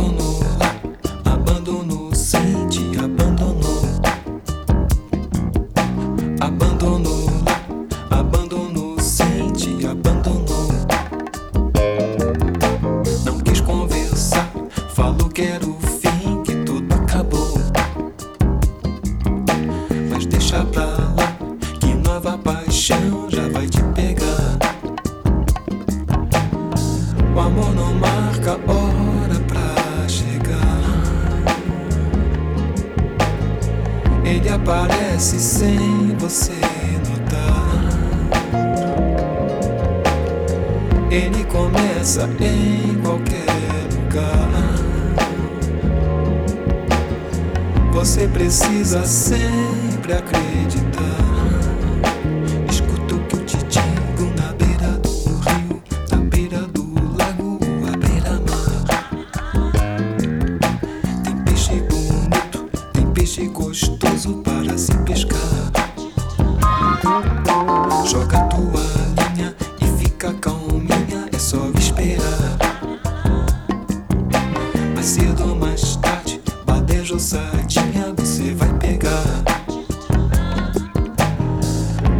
no Aparece sem você notar. Ele começa em qualquer lugar. Você precisa sempre acreditar. Escuta ousadinha, você vai pegar.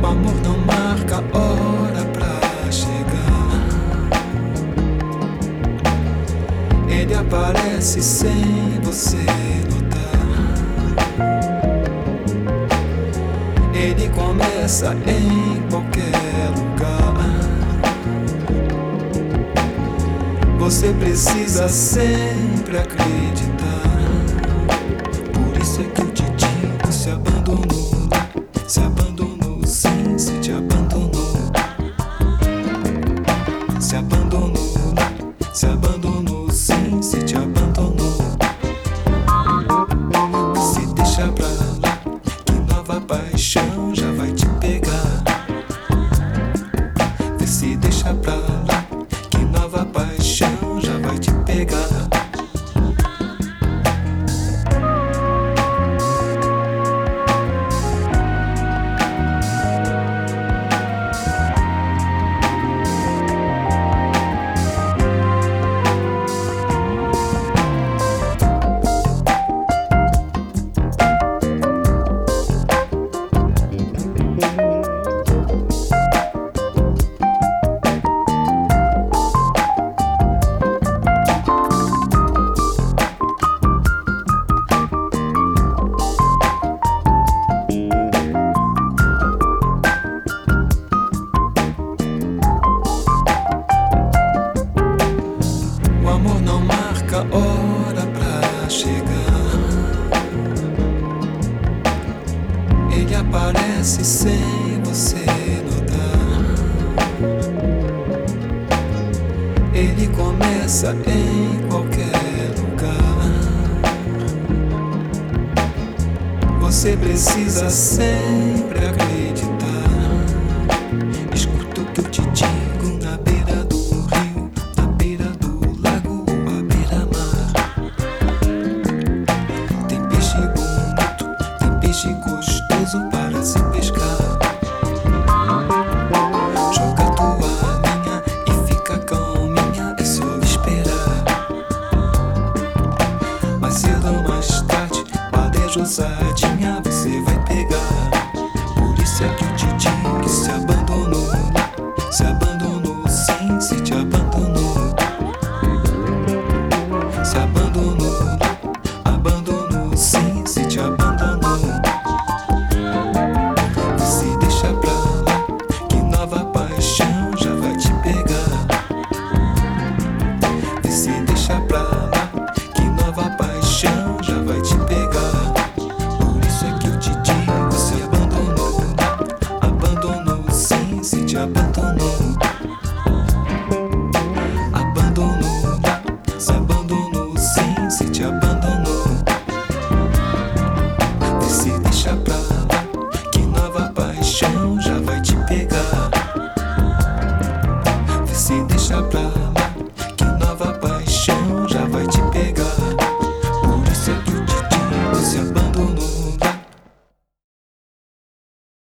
O amor não marca hora pra chegar. Ele aparece sem você notar. Ele começa em qualquer lugar. Você precisa sempre acreditar. Se abandonou, sim, se te abandonou. Se abandonou, se abandonou, sim, se te abandonou. Se deixa pra lá, que nova paixão hora pra chegar. Ele aparece sem você notar. Ele começa em qualquer lugar. Você precisa sempre acreditar. Escuta o que eu te digo você vai pegar. Por isso é que o Didi que se abandona.